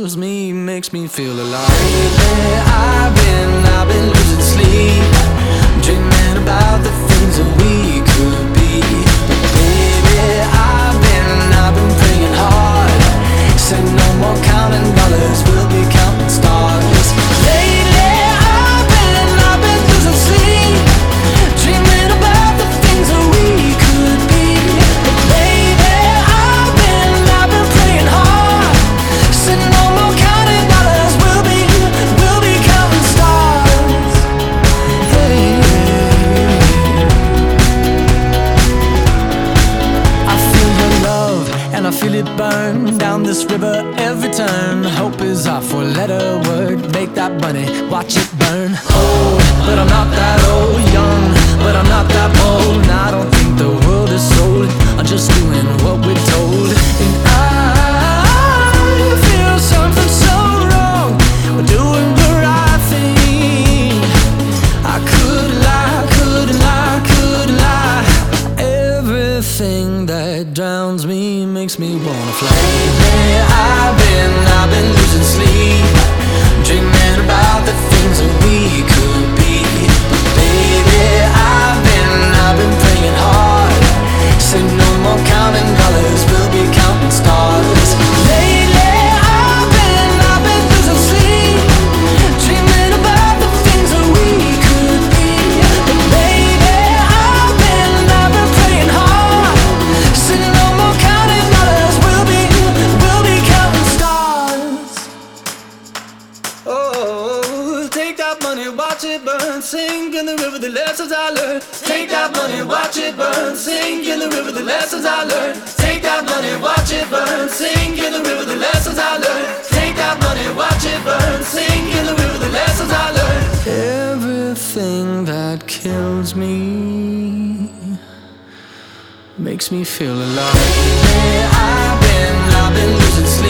kills me makes me feel alive. Lately, I've been, I've been turn. Hope is our four letter word. Make that money, watch it burn. Old, but I'm not that old. Young, but I'm not that Everything that drowns me makes me wanna fly. Lately, I've been, I've been losing sleep, dreaming about the things that we could be. But baby, I've been, I've been praying hard. Say no more counting dollars, we'll be counting stars. It burn, sing in the river the lessons I learned. Take that money, watch it burn, sing in the river the lessons I learned. Take that money, watch it burn, sing in the river the lessons I learned. Take that money, watch it burn, sing in the river the lessons I learned. Everything that kills me makes me feel alive. I've been, I've been losing sleep,